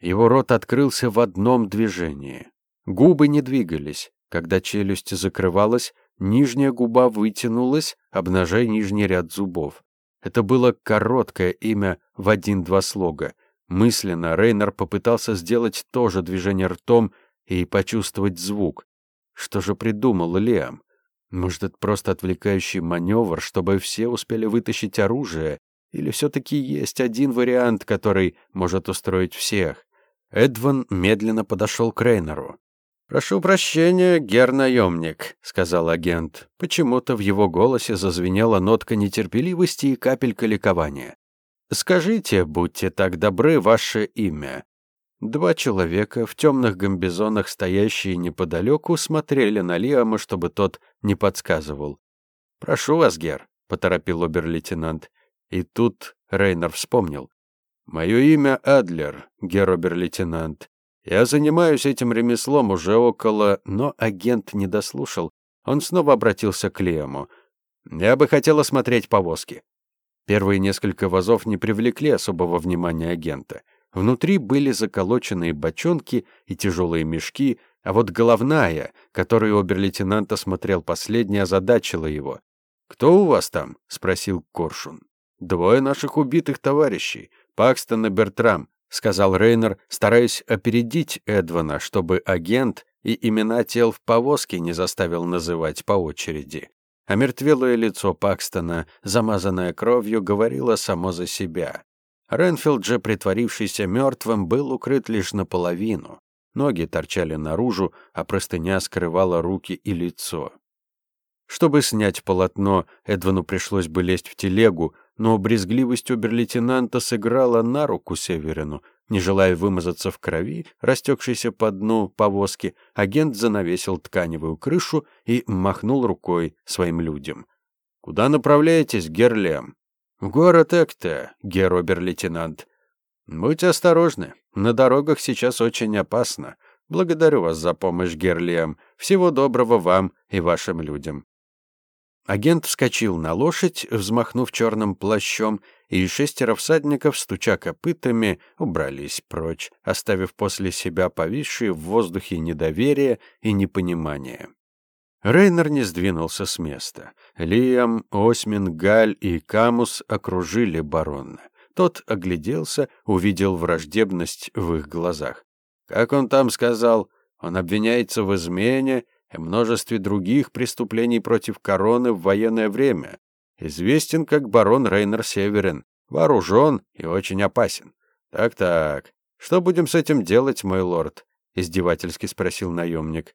A: Его рот открылся в одном движении. Губы не двигались. Когда челюсть закрывалась, нижняя губа вытянулась, обнажая нижний ряд зубов. Это было короткое имя в один-два слога. Мысленно Рейнер попытался сделать то же движение ртом и почувствовать звук. Что же придумал Лиам? Может, это просто отвлекающий маневр, чтобы все успели вытащить оружие? Или все-таки есть один вариант, который может устроить всех? Эдван медленно подошел к Рейнеру. «Прошу прощения, гер-наемник», — сказал агент. Почему-то в его голосе зазвенела нотка нетерпеливости и капелька ликования. «Скажите, будьте так добры, ваше имя». Два человека в темных гамбизонах, стоящие неподалеку, смотрели на Лиама, чтобы тот не подсказывал. «Прошу вас, Гер», — поторопил обер-лейтенант. И тут Рейнер вспомнил. Мое имя Адлер, геробер-лейтенант. Я занимаюсь этим ремеслом уже около... Но агент не дослушал. Он снова обратился к Лему. Я бы хотел осмотреть повозки. Первые несколько вазов не привлекли особого внимания агента. Внутри были заколоченные бочонки и тяжелые мешки, а вот головная, которую обер-лейтенант осмотрел последняя, озадачила его. «Кто у вас там?» — спросил Коршун. «Двое наших убитых товарищей. «Пакстон и Бертрам», — сказал Рейнер, стараясь опередить Эдвана, чтобы агент и имена тел в повозке не заставил называть по очереди. А мертвелое лицо Пакстона, замазанное кровью, говорило само за себя. Ренфилд же, притворившийся мертвым, был укрыт лишь наполовину. Ноги торчали наружу, а простыня скрывала руки и лицо. Чтобы снять полотно, Эдвану пришлось бы лезть в телегу, но брезгливость обер-лейтенанта сыграла на руку Северину. Не желая вымазаться в крови, растекшейся по дну повозки, агент занавесил тканевую крышу и махнул рукой своим людям. «Куда направляетесь, Герлем?» «В город Экте, гер обер-лейтенант». «Будьте осторожны, на дорогах сейчас очень опасно. Благодарю вас за помощь, Герлем. Всего доброго вам и вашим людям». Агент вскочил на лошадь, взмахнув черным плащом, и шестеро всадников, стуча копытами, убрались прочь, оставив после себя повисшие в воздухе недоверие и непонимание. Рейнер не сдвинулся с места. Лиам, Осмин, Галь и Камус окружили барона. Тот огляделся, увидел враждебность в их глазах. Как он там сказал, он обвиняется в измене и множестве других преступлений против короны в военное время. Известен как барон Рейнер Северин, вооружен и очень опасен. Так-так, что будем с этим делать, мой лорд? Издевательски спросил наемник.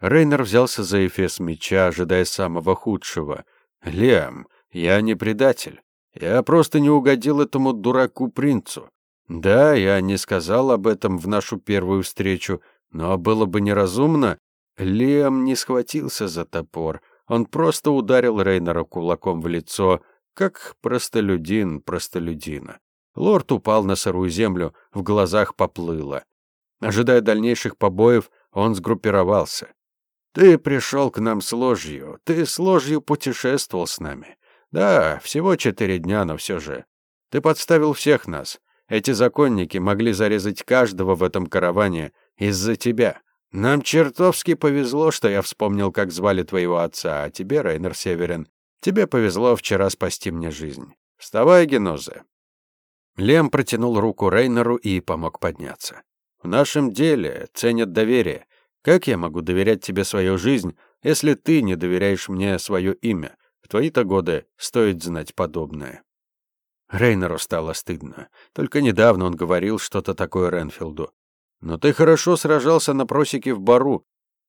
A: Рейнер взялся за эфес меча, ожидая самого худшего. «Лиам, я не предатель. Я просто не угодил этому дураку-принцу. Да, я не сказал об этом в нашу первую встречу, но было бы неразумно. Лем не схватился за топор. Он просто ударил Рейнера кулаком в лицо, как простолюдин простолюдина. Лорд упал на сырую землю, в глазах поплыло. Ожидая дальнейших побоев, он сгруппировался. «Ты пришел к нам с ложью. Ты с ложью путешествовал с нами. Да, всего четыре дня, но все же. Ты подставил всех нас. Эти законники могли зарезать каждого в этом караване из-за тебя. Нам чертовски повезло, что я вспомнил, как звали твоего отца, а тебе, Рейнер Северин, тебе повезло вчера спасти мне жизнь. Вставай, Генозе». Лем протянул руку Рейнеру и помог подняться. «В нашем деле ценят доверие. Как я могу доверять тебе свою жизнь, если ты не доверяешь мне свое имя? В твои-то годы стоит знать подобное». Рейнеру стало стыдно. Только недавно он говорил что-то такое Ренфилду. «Но ты хорошо сражался на просеке в Бару.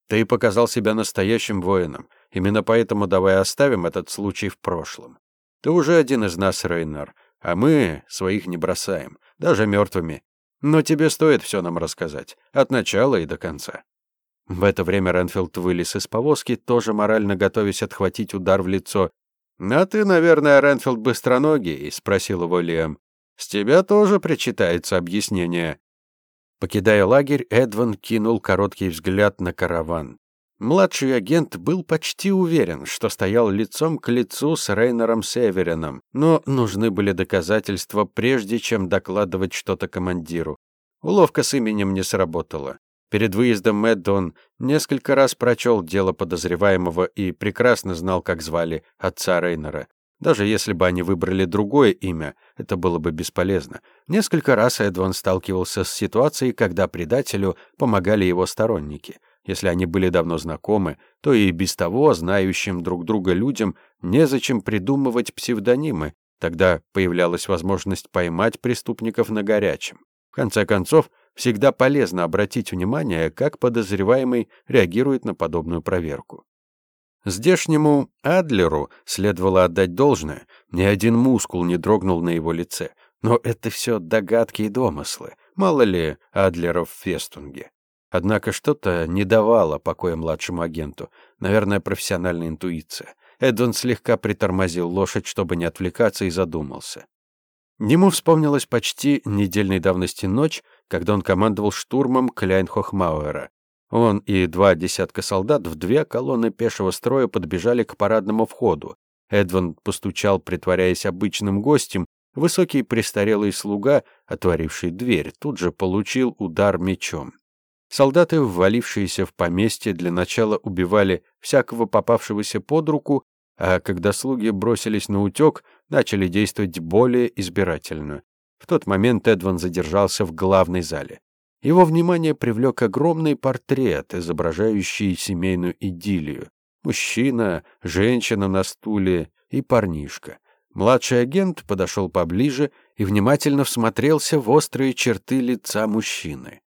A: Ты показал себя настоящим воином. Именно поэтому давай оставим этот случай в прошлом. Ты уже один из нас, Рейнер, а мы своих не бросаем, даже мертвыми. Но тебе стоит все нам рассказать, от начала и до конца». В это время Ренфилд вылез из повозки, тоже морально готовясь отхватить удар в лицо. «А ты, наверное, Ренфилд быстроногий?» — спросил его Лиам. «С тебя тоже причитается объяснение». Покидая лагерь, Эдван кинул короткий взгляд на караван. Младший агент был почти уверен, что стоял лицом к лицу с Рейнером Северином, но нужны были доказательства, прежде чем докладывать что-то командиру. Уловка с именем не сработала. Перед выездом Эддон несколько раз прочел дело подозреваемого и прекрасно знал, как звали отца Рейнера. Даже если бы они выбрали другое имя, это было бы бесполезно. Несколько раз Эдван сталкивался с ситуацией, когда предателю помогали его сторонники. Если они были давно знакомы, то и без того знающим друг друга людям незачем придумывать псевдонимы. Тогда появлялась возможность поймать преступников на горячем. В конце концов, Всегда полезно обратить внимание, как подозреваемый реагирует на подобную проверку. Здешнему Адлеру следовало отдать должное, ни один мускул не дрогнул на его лице. Но это все догадки и домыслы. Мало ли Адлеров в Фестунге. Однако что-то не давало покоя младшему агенту. Наверное, профессиональная интуиция. Эдван слегка притормозил лошадь, чтобы не отвлекаться, и задумался. Ему вспомнилась почти недельной давности ночь, когда он командовал штурмом Кляйнхохмауэра. Он и два десятка солдат в две колонны пешего строя подбежали к парадному входу. Эдван постучал, притворяясь обычным гостем. Высокий престарелый слуга, отворивший дверь, тут же получил удар мечом. Солдаты, ввалившиеся в поместье, для начала убивали всякого попавшегося под руку, а когда слуги бросились на утек, начали действовать более избирательно. В тот момент Эдван задержался в главной зале. Его внимание привлек огромный портрет, изображающий семейную идиллию. Мужчина, женщина на стуле и парнишка. Младший агент подошел поближе и внимательно всмотрелся в острые черты лица мужчины.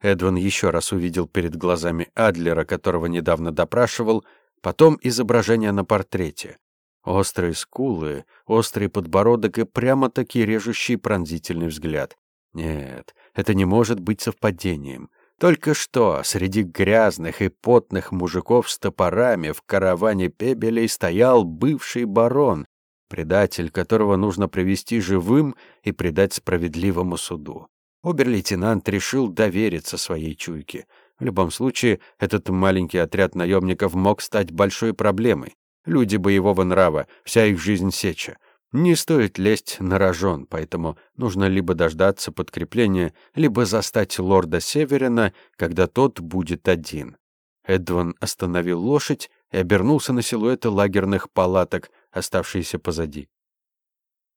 A: Эдван еще раз увидел перед глазами Адлера, которого недавно допрашивал, потом изображение на портрете. Острые скулы, острый подбородок и прямо-таки режущий пронзительный взгляд. Нет, это не может быть совпадением. Только что среди грязных и потных мужиков с топорами в караване пебелей стоял бывший барон, предатель, которого нужно привести живым и предать справедливому суду. Обер-лейтенант решил довериться своей чуйке. В любом случае, этот маленький отряд наемников мог стать большой проблемой. Люди боевого нрава, вся их жизнь сеча. Не стоит лезть на рожон, поэтому нужно либо дождаться подкрепления, либо застать лорда Северина, когда тот будет один. Эдван остановил лошадь и обернулся на силуэты лагерных палаток, оставшиеся позади.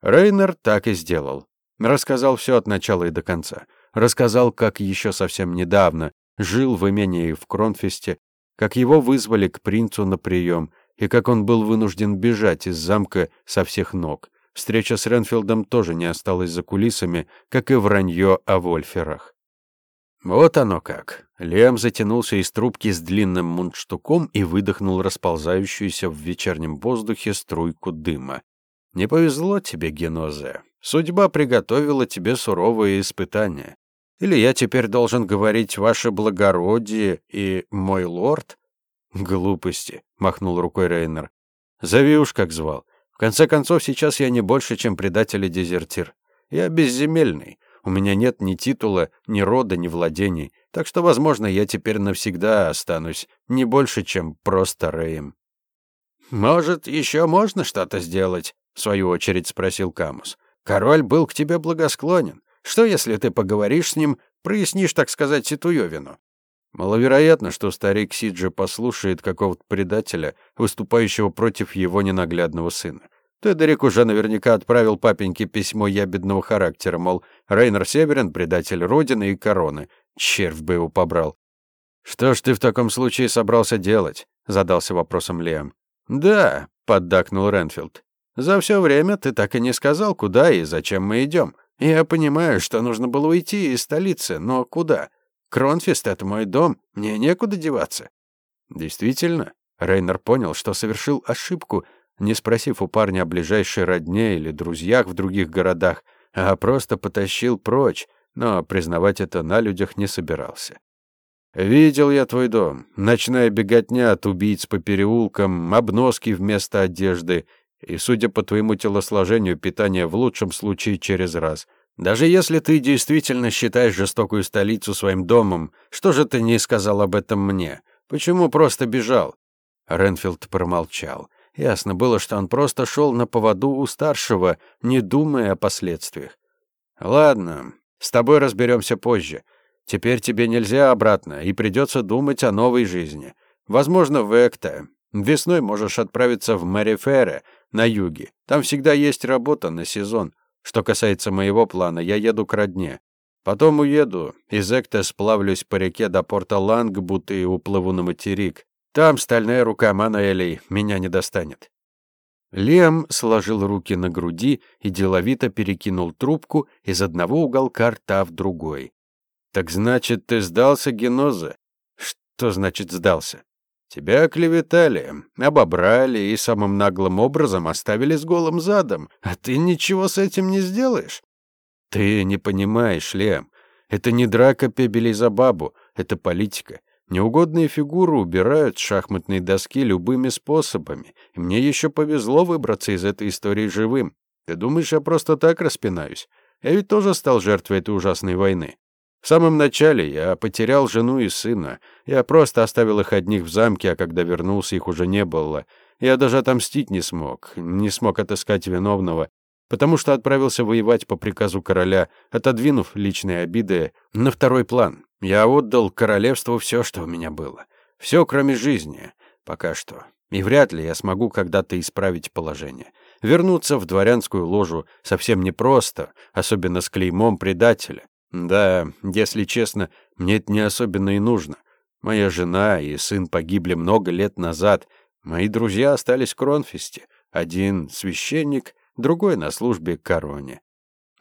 A: Рейнер так и сделал. Рассказал все от начала и до конца. Рассказал, как еще совсем недавно жил в имении в Кронфесте, как его вызвали к принцу на прием, и как он был вынужден бежать из замка со всех ног. Встреча с Ренфилдом тоже не осталась за кулисами, как и вранье о Вольферах. Вот оно как. Лем затянулся из трубки с длинным мундштуком и выдохнул расползающуюся в вечернем воздухе струйку дыма. «Не повезло тебе, Генозе. Судьба приготовила тебе суровые испытания. Или я теперь должен говорить «Ваше благородие» и «Мой лорд»?» «Глупости», — махнул рукой Рейнер. «Зови уж, как звал. В конце концов, сейчас я не больше, чем предатель и дезертир. Я безземельный. У меня нет ни титула, ни рода, ни владений. Так что, возможно, я теперь навсегда останусь не больше, чем просто Рэем». «Может, еще можно что-то сделать?» — в свою очередь спросил Камус. «Король был к тебе благосклонен. Что, если ты поговоришь с ним, прояснишь, так сказать, ситуевину?» Маловероятно, что старик Сиджи послушает какого-то предателя, выступающего против его ненаглядного сына. Тедерик уже наверняка отправил папеньке письмо ябедного характера, мол, Рейнер Северин — предатель Родины и короны. Червь бы его побрал. «Что ж ты в таком случае собрался делать?» — задался вопросом Лиам. «Да», — поддакнул Ренфилд. «За все время ты так и не сказал, куда и зачем мы идем. Я понимаю, что нужно было уйти из столицы, но куда? Кронфест — это мой дом, мне некуда деваться». Действительно, Рейнер понял, что совершил ошибку, не спросив у парня о ближайшей родне или друзьях в других городах, а просто потащил прочь, но признавать это на людях не собирался. «Видел я твой дом. Ночная беготня от убийц по переулкам, обноски вместо одежды и, судя по твоему телосложению, питание в лучшем случае через раз. Даже если ты действительно считаешь жестокую столицу своим домом, что же ты не сказал об этом мне? Почему просто бежал?» Ренфилд промолчал. Ясно было, что он просто шел на поводу у старшего, не думая о последствиях. «Ладно, с тобой разберемся позже. Теперь тебе нельзя обратно, и придется думать о новой жизни. Возможно, в Экта. Весной можешь отправиться в Мэрифере, на юге. Там всегда есть работа на сезон. Что касается моего плана, я еду к родне. Потом уеду, из Экта сплавлюсь по реке до порта Лангбут и уплыву на материк. Там стальная рука Манаэлей меня не достанет. Лем сложил руки на груди и деловито перекинул трубку из одного уголка рта в другой. «Так значит, ты сдался, Геноза?» «Что значит сдался?» Тебя оклеветали, обобрали и самым наглым образом оставили с голым задом, а ты ничего с этим не сделаешь. Ты не понимаешь, Лем. Это не драка пебелей за бабу, это политика. Неугодные фигуры убирают с шахматной доски любыми способами, и мне еще повезло выбраться из этой истории живым. Ты думаешь, я просто так распинаюсь? Я ведь тоже стал жертвой этой ужасной войны. В самом начале я потерял жену и сына. Я просто оставил их одних в замке, а когда вернулся, их уже не было. Я даже отомстить не смог, не смог отыскать виновного, потому что отправился воевать по приказу короля, отодвинув личные обиды на второй план. Я отдал королевству все, что у меня было. Все, кроме жизни. Пока что. И вряд ли я смогу когда-то исправить положение. Вернуться в дворянскую ложу совсем непросто, особенно с клеймом предателя. Да, если честно, мне это не особенно и нужно. Моя жена и сын погибли много лет назад. Мои друзья остались в Кронфесте. Один священник, другой на службе короне.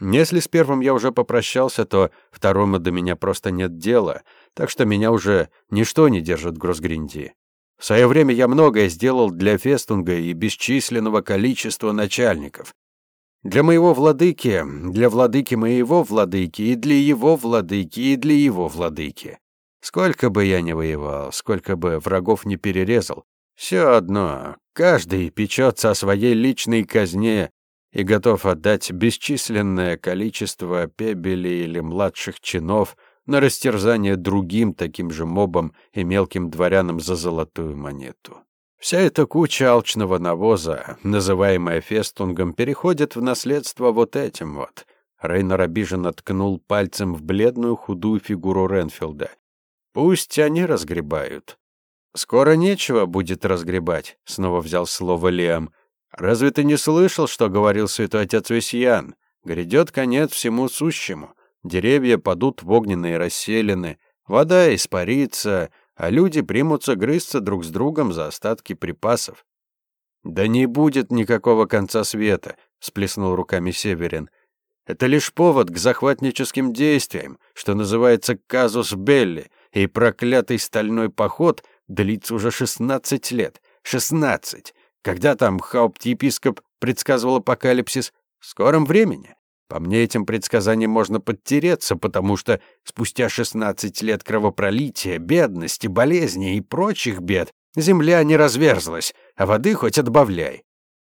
A: Если с первым я уже попрощался, то второму до меня просто нет дела, так что меня уже ничто не держит в Гросгринди. В свое время я многое сделал для Фестунга и бесчисленного количества начальников. Для моего владыки, для владыки моего владыки, и для его владыки, и для его владыки. Сколько бы я ни воевал, сколько бы врагов не перерезал, все одно, каждый печется о своей личной казне и готов отдать бесчисленное количество пебелей или младших чинов на растерзание другим таким же мобам и мелким дворянам за золотую монету. Вся эта куча алчного навоза, называемая фестунгом, переходит в наследство вот этим вот. Рейнер обиженно ткнул пальцем в бледную худую фигуру Ренфилда. Пусть они разгребают. Скоро нечего будет разгребать, снова взял слово Лиам. Разве ты не слышал, что говорил святой отец Весьян? Грядет конец всему сущему. Деревья падут в огненные расселены, вода испарится, а люди примутся грызться друг с другом за остатки припасов. «Да не будет никакого конца света», — сплеснул руками Северин. «Это лишь повод к захватническим действиям, что называется казус белли, и проклятый стальной поход длится уже шестнадцать лет. Шестнадцать! Когда там хауптепископ предсказывал апокалипсис? В скором времени. По мне, этим предсказаниям можно подтереться, потому что спустя 16 лет кровопролития, бедности, болезней и прочих бед земля не разверзлась, а воды хоть отбавляй.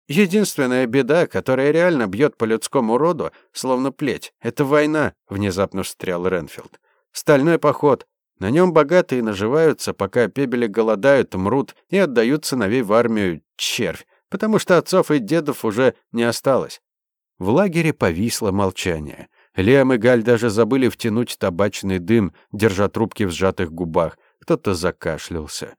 A: Единственная беда, которая реально бьет по людскому роду, словно плеть, это война, внезапно встрял Ренфилд. Стальной поход. На нем богатые наживаются, пока пебели голодают, мрут и отдают сыновей в армию червь, потому что отцов и дедов уже не осталось. В лагере повисло молчание. Лиам и Галь даже забыли втянуть табачный дым, держа трубки в сжатых губах. Кто-то закашлялся.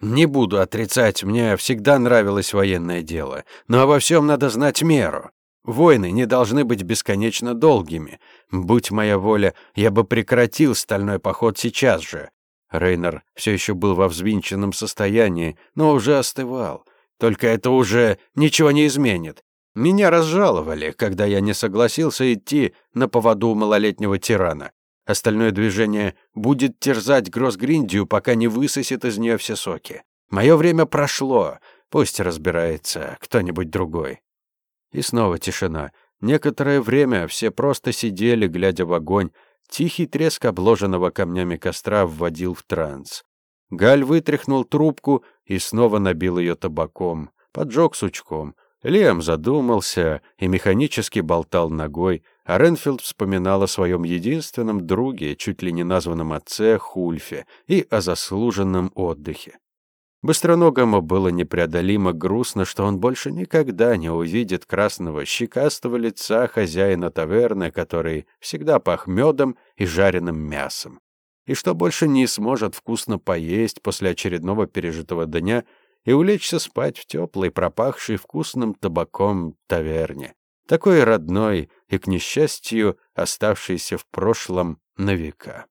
A: «Не буду отрицать, мне всегда нравилось военное дело, но во всем надо знать меру. Войны не должны быть бесконечно долгими. Будь моя воля, я бы прекратил стальной поход сейчас же». Рейнер все еще был во взвинченном состоянии, но уже остывал. «Только это уже ничего не изменит. Меня разжаловали, когда я не согласился идти на поводу малолетнего тирана. Остальное движение будет терзать Гроссгриндию, пока не высосет из нее все соки. Мое время прошло, пусть разбирается кто-нибудь другой. И снова тишина. Некоторое время все просто сидели, глядя в огонь. Тихий треск обложенного камнями костра вводил в транс. Галь вытряхнул трубку и снова набил ее табаком. Поджег сучком. Лиам задумался и механически болтал ногой, а Ренфилд вспоминал о своем единственном друге, чуть ли не названном отце Хульфе, и о заслуженном отдыхе. Быстроногому было непреодолимо грустно, что он больше никогда не увидит красного щекастого лица хозяина таверны, который всегда пах медом и жареным мясом, и что больше не сможет вкусно поесть после очередного пережитого дня и улечься спать в теплой, пропахшей вкусным табаком таверне, такой родной и, к несчастью, оставшейся в прошлом на века.